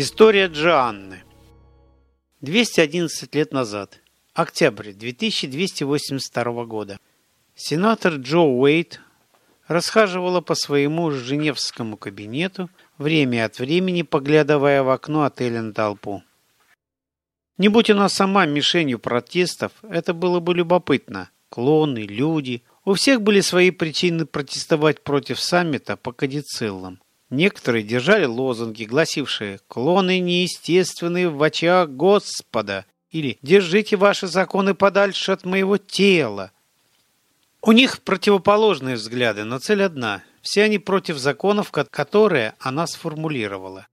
История Джоанны. 211 лет назад. Октябрь 2282 года. Сенатор Джо Уэйт расхаживала по своему женевскому кабинету, время от времени поглядывая в окно отеля на толпу. Не будь она сама мишенью протестов, это было бы любопытно. Клоны, люди. У всех были свои причины протестовать против саммита по кадициллам. Некоторые держали лозунги, гласившие «Клоны неестественные в очах Господа» или «Держите ваши законы подальше от моего тела». У них противоположные взгляды, но цель одна. Все они против законов, которые она сформулировала.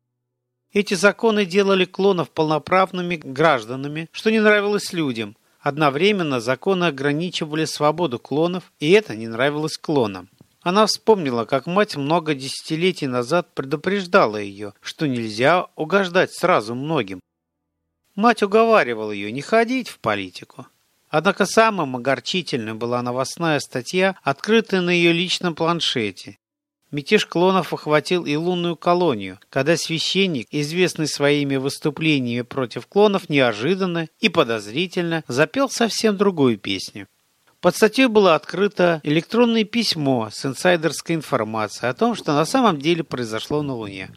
Эти законы делали клонов полноправными гражданами, что не нравилось людям. Одновременно законы ограничивали свободу клонов, и это не нравилось клонам. Она вспомнила, как мать много десятилетий назад предупреждала ее, что нельзя угождать сразу многим. Мать уговаривала ее не ходить в политику. Однако самым огорчительным была новостная статья, открытая на ее личном планшете. Мятеж клонов охватил и лунную колонию, когда священник, известный своими выступлениями против клонов, неожиданно и подозрительно запел совсем другую песню. Под статьей было открыто электронное письмо с инсайдерской информацией о том, что на самом деле произошло на Луне.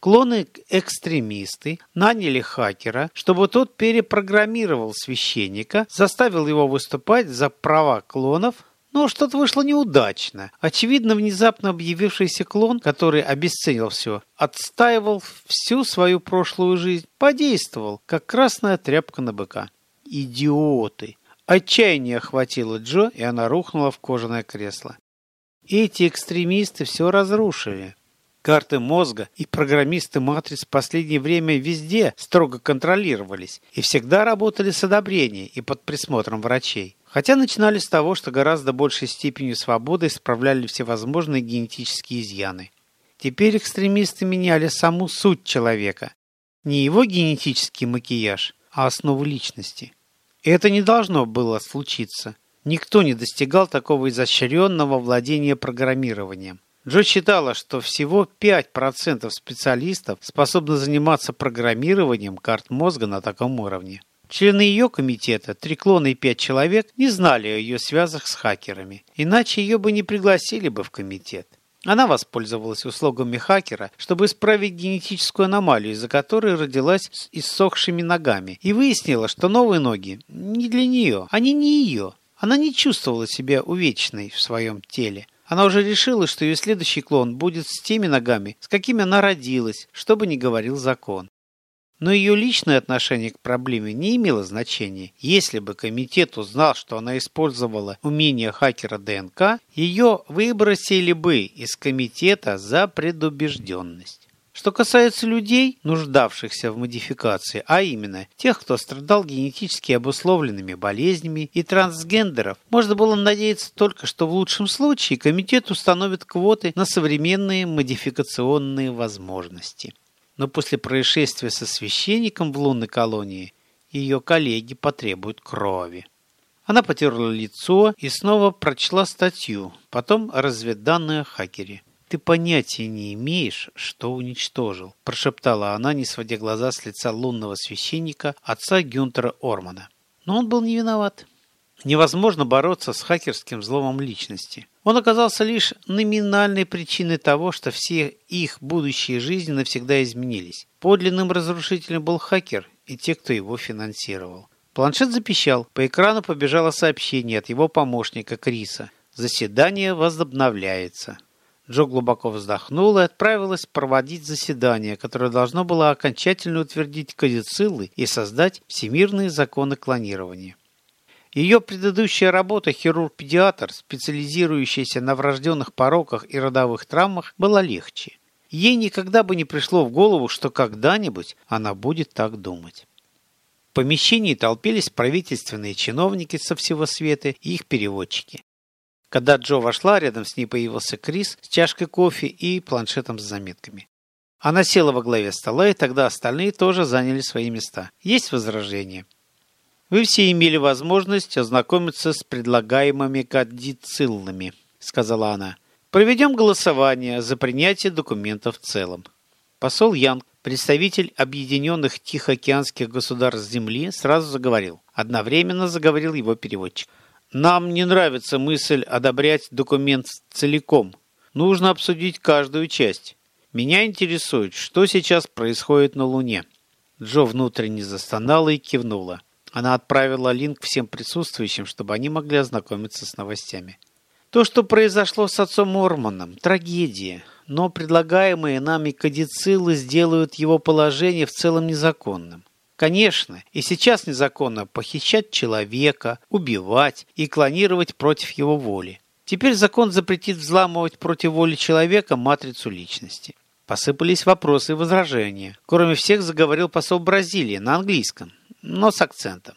Клоны-экстремисты наняли хакера, чтобы тот перепрограммировал священника, заставил его выступать за права клонов, но что-то вышло неудачно. Очевидно, внезапно объявившийся клон, который обесценил все, отстаивал всю свою прошлую жизнь, подействовал, как красная тряпка на быка. Идиоты! Отчаяние охватило Джо, и она рухнула в кожаное кресло. Эти экстремисты все разрушили. Карты мозга и программисты матриц в последнее время везде строго контролировались и всегда работали с одобрением и под присмотром врачей. Хотя начинали с того, что гораздо большей степенью свободы исправляли всевозможные генетические изъяны. Теперь экстремисты меняли саму суть человека. Не его генетический макияж, а основу личности. Это не должно было случиться. Никто не достигал такого изощренного владения программированием. Джо считала, что всего 5% специалистов способны заниматься программированием карт мозга на таком уровне. Члены ее комитета, три клона и пять человек, не знали о ее связях с хакерами, иначе ее бы не пригласили бы в комитет. Она воспользовалась услугами хакера, чтобы исправить генетическую аномалию, из-за которой родилась с иссохшими ногами, и выяснила, что новые ноги не для нее, они не ее. Она не чувствовала себя увечной в своем теле. Она уже решила, что ее следующий клон будет с теми ногами, с какими она родилась, что бы ни говорил закон. Но ее личное отношение к проблеме не имело значения. Если бы комитет узнал, что она использовала умение хакера ДНК, ее выбросили бы из комитета за предубежденность. Что касается людей, нуждавшихся в модификации, а именно тех, кто страдал генетически обусловленными болезнями и трансгендеров, можно было надеяться только, что в лучшем случае комитет установит квоты на современные модификационные возможности но после происшествия со священником в лунной колонии ее коллеги потребуют крови. Она потерла лицо и снова прочла статью, потом разведданные о хакере. «Ты понятия не имеешь, что уничтожил», – прошептала она, не сводя глаза с лица лунного священника, отца Гюнтера Ормана. Но он был не виноват. Невозможно бороться с хакерским взломом личности. Он оказался лишь номинальной причиной того, что все их будущие жизни навсегда изменились. Подлинным разрушителем был хакер и те, кто его финансировал. Планшет запищал. По экрану побежало сообщение от его помощника Криса. Заседание возобновляется. Джо глубоко вздохнула и отправилась проводить заседание, которое должно было окончательно утвердить кодициллы и создать всемирные законы клонирования. Ее предыдущая работа хирург-педиатр, специализирующаяся на врожденных пороках и родовых травмах, была легче. Ей никогда бы не пришло в голову, что когда-нибудь она будет так думать. В помещении толпились правительственные чиновники со всего света и их переводчики. Когда Джо вошла, рядом с ней появился Крис с чашкой кофе и планшетом с заметками. Она села во главе стола, и тогда остальные тоже заняли свои места. Есть возражения? Вы все имели возможность ознакомиться с предлагаемыми кадициллами, сказала она. Проведем голосование за принятие документа в целом. Посол Янг Представитель объединенных Тихоокеанских государств Земли сразу заговорил. Одновременно заговорил его переводчик. «Нам не нравится мысль одобрять документ целиком. Нужно обсудить каждую часть. Меня интересует, что сейчас происходит на Луне». Джо внутренне застонала и кивнула. Она отправила линк всем присутствующим, чтобы они могли ознакомиться с новостями. То, что произошло с отцом Мормоном, трагедия, но предлагаемые нами кадицилы сделают его положение в целом незаконным. Конечно, и сейчас незаконно похищать человека, убивать и клонировать против его воли. Теперь закон запретит взламывать против воли человека матрицу личности. Посыпались вопросы и возражения. Кроме всех заговорил посол Бразилии на английском, но с акцентом.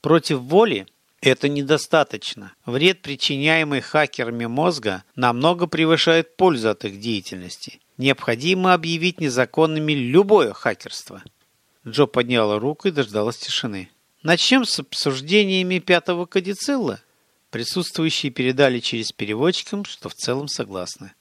Против воли это недостаточно. Вред, причиняемый хакерами мозга, намного превышает пользу от их деятельности. Необходимо объявить незаконными любое хакерство. Джо подняла руку и дождалась тишины. Начнем с обсуждениями пятого кадицилла. Присутствующие передали через переводчикам, что в целом согласны.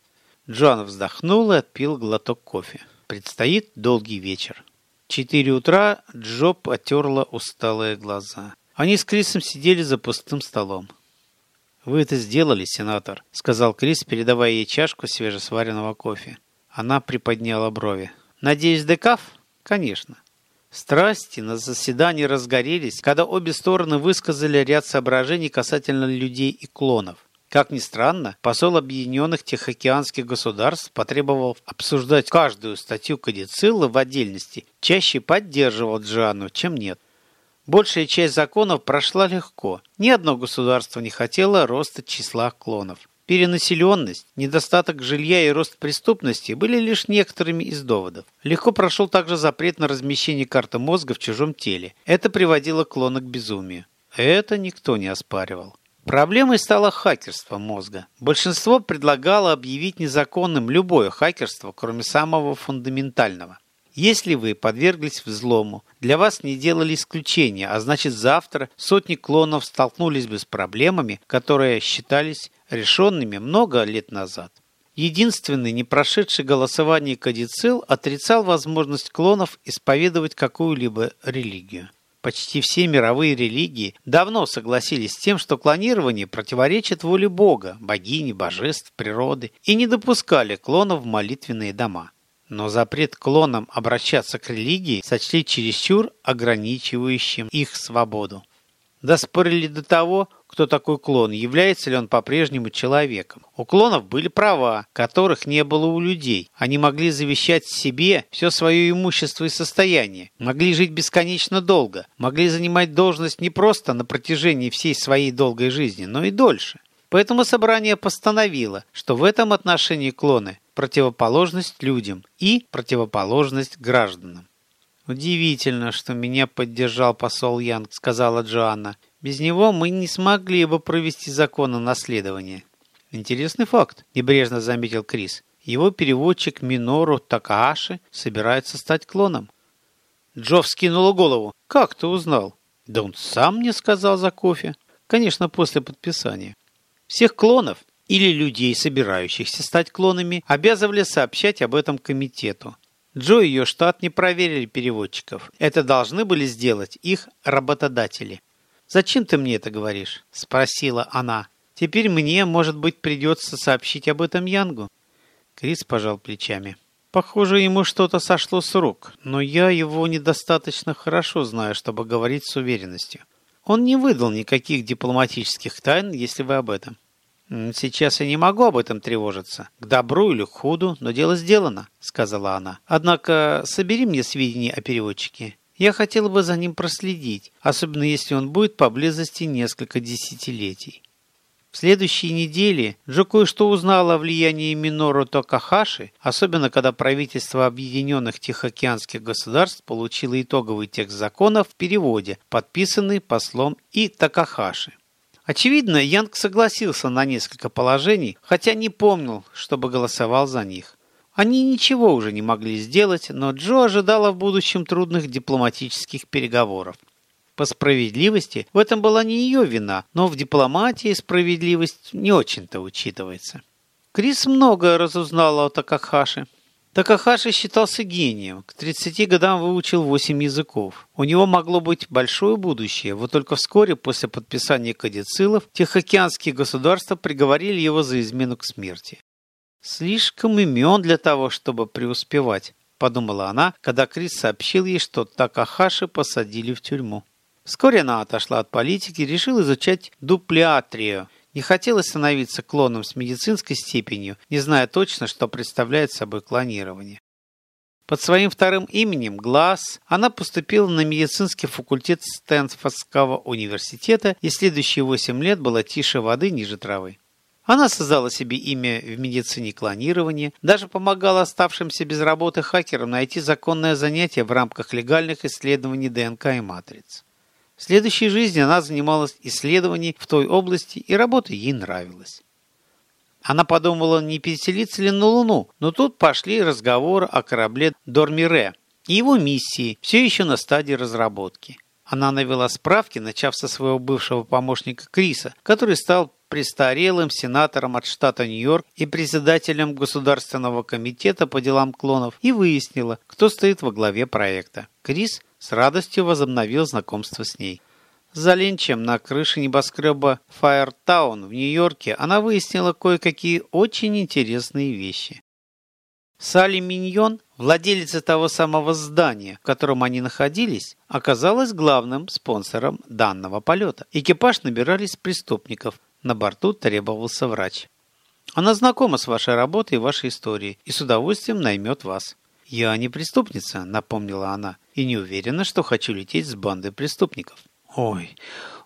Джоан вздохнула и отпил глоток кофе. Предстоит долгий вечер. Четыре утра Джо потерла усталые глаза. Они с Крисом сидели за пустым столом. «Вы это сделали, сенатор», — сказал Крис, передавая ей чашку свежесваренного кофе. Она приподняла брови. «Надеюсь, декаф?» «Конечно». Страсти на заседании разгорелись, когда обе стороны высказали ряд соображений касательно людей и клонов. Как ни странно, посол Объединенных Тихоокеанских государств потребовал обсуждать каждую статью Кадицилла в отдельности, чаще поддерживал Джану, чем нет. Большая часть законов прошла легко. Ни одно государство не хотело роста числа клонов. Перенаселенность, недостаток жилья и рост преступности были лишь некоторыми из доводов. Легко прошел также запрет на размещение карты мозга в чужом теле. Это приводило клона к безумию. Это никто не оспаривал. Проблемой стало хакерство мозга. Большинство предлагало объявить незаконным любое хакерство, кроме самого фундаментального. Если вы подверглись взлому, для вас не делали исключения, а значит завтра сотни клонов столкнулись бы с проблемами, которые считались решенными много лет назад. Единственный не прошедший голосование кадицил отрицал возможность клонов исповедовать какую-либо религию. Почти все мировые религии давно согласились с тем, что клонирование противоречит воле Бога, богини, божеств, природы и не допускали клонов в молитвенные дома но запрет клонам обращаться к религии сочли чересчур ограничивающим их свободу. Доспорили до того, кто такой клон, является ли он по-прежнему человеком. У клонов были права, которых не было у людей. Они могли завещать себе все свое имущество и состояние, могли жить бесконечно долго, могли занимать должность не просто на протяжении всей своей долгой жизни, но и дольше. Поэтому собрание постановило, что в этом отношении клоны противоположность людям и противоположность гражданам. «Удивительно, что меня поддержал посол Янг», — сказала Джоанна. «Без него мы не смогли бы провести закон о наследовании». «Интересный факт», — небрежно заметил Крис. «Его переводчик Минору Такааши собирается стать клоном». Джо вскинула голову. «Как ты узнал?» «Да он сам мне сказал за кофе. Конечно, после подписания». Всех клонов или людей, собирающихся стать клонами, обязывали сообщать об этом комитету. Джо и ее штат не проверили переводчиков. Это должны были сделать их работодатели. «Зачем ты мне это говоришь?» – спросила она. «Теперь мне, может быть, придется сообщить об этом Янгу?» Крис пожал плечами. Похоже, ему что-то сошло с рук, но я его недостаточно хорошо знаю, чтобы говорить с уверенностью. Он не выдал никаких дипломатических тайн, если вы об этом. «Сейчас я не могу об этом тревожиться. К добру или к худу, но дело сделано», — сказала она. «Однако собери мне сведения о переводчике. Я хотела бы за ним проследить, особенно если он будет поблизости несколько десятилетий». В следующие недели Джо кое-что узнал о влиянии Минору Токахаши, особенно когда правительство Объединенных Тихоокеанских государств получило итоговый текст закона в переводе, подписанный послом и Такахаши. Очевидно, Янг согласился на несколько положений, хотя не помнил, чтобы голосовал за них. Они ничего уже не могли сделать, но Джо ожидала в будущем трудных дипломатических переговоров. По справедливости, в этом была не ее вина, но в дипломатии справедливость не очень-то учитывается. Крис много разузнала о Такахаше. Такахаши считался гением. К 30 годам выучил 8 языков. У него могло быть большое будущее, вот только вскоре после подписания кадицилов Тихоокеанские государства приговорили его за измену к смерти. Слишком имен для того, чтобы преуспевать, подумала она, когда Крис сообщил ей, что Такахаши посадили в тюрьму. Вскоре она отошла от политики и решила изучать дуплеатрию – не хотелось становиться клоном с медицинской степенью, не зная точно, что представляет собой клонирование. Под своим вторым именем Глаз она поступила на медицинский факультет Стэнфордского университета и следующие восемь лет была тише воды ниже травы. Она создала себе имя в медицине клонирования, даже помогала оставшимся без работы хакерам найти законное занятие в рамках легальных исследований ДНК и матриц. В следующей жизни она занималась исследованием в той области, и работа ей нравилась. Она подумала, не переселиться ли на Луну, но тут пошли разговоры о корабле Дормире и его миссии, все еще на стадии разработки. Она навела справки, начав со своего бывшего помощника Криса, который стал престарелым сенатором от штата Нью-Йорк и председателем Государственного комитета по делам клонов, и выяснила, кто стоит во главе проекта. Крис с радостью возобновил знакомство с ней. За ленчем на крыше небоскреба Фаертаун в Нью-Йорке она выяснила кое-какие очень интересные вещи. Салли Миньон, владелица того самого здания, в котором они находились, оказалась главным спонсором данного полета. Экипаж набирались преступников. На борту требовался врач. Она знакома с вашей работой и вашей историей и с удовольствием наймет вас. «Я не преступница», — напомнила она, «и не уверена, что хочу лететь с бандой преступников». «Ой,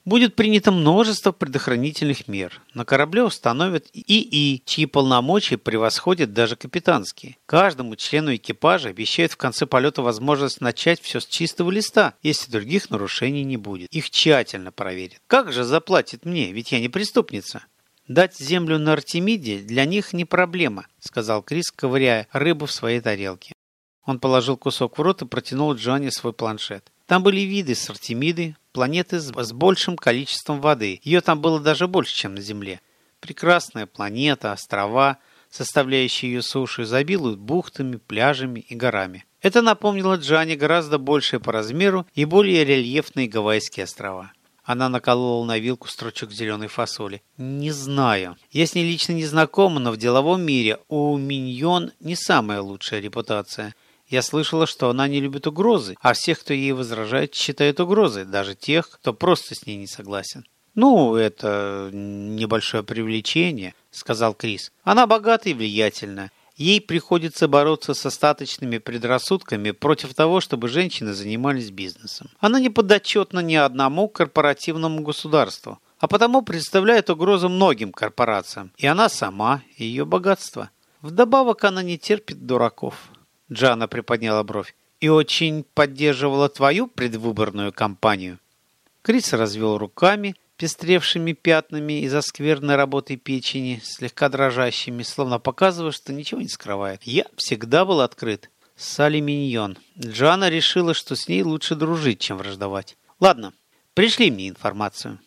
будет принято множество предохранительных мер. На корабле установят ИИ, чьи полномочия превосходят даже капитанские. Каждому члену экипажа обещают в конце полета возможность начать все с чистого листа, если других нарушений не будет. Их тщательно проверят. Как же заплатит мне, ведь я не преступница?» «Дать землю на Артемиде для них не проблема», — сказал Крис, ковыряя рыбу в своей тарелке. Он положил кусок в рот и протянул Джоанне свой планшет. Там были виды с Артемиды, планеты с, большим количеством воды. Ее там было даже больше, чем на Земле. Прекрасная планета, острова, составляющие ее сушу, изобилуют бухтами, пляжами и горами. Это напомнило Джане гораздо большие по размеру и более рельефные Гавайские острова. Она наколола на вилку строчек зеленой фасоли. «Не знаю. Я с ней лично не знакома, но в деловом мире у Миньон не самая лучшая репутация. Я слышала, что она не любит угрозы, а всех, кто ей возражает, считает угрозой, даже тех, кто просто с ней не согласен. «Ну, это небольшое привлечение», — сказал Крис. «Она богата и влиятельна. Ей приходится бороться с остаточными предрассудками против того, чтобы женщины занимались бизнесом. Она не подотчетна ни одному корпоративному государству, а потому представляет угрозу многим корпорациям. И она сама, ее богатство. Вдобавок она не терпит дураков. Джана приподняла бровь. «И очень поддерживала твою предвыборную кампанию?» Крис развел руками, пестревшими пятнами из-за скверной работы печени, слегка дрожащими, словно показывая, что ничего не скрывает. «Я всегда был открыт». Салли Миньон. Джана решила, что с ней лучше дружить, чем враждовать. «Ладно, пришли мне информацию».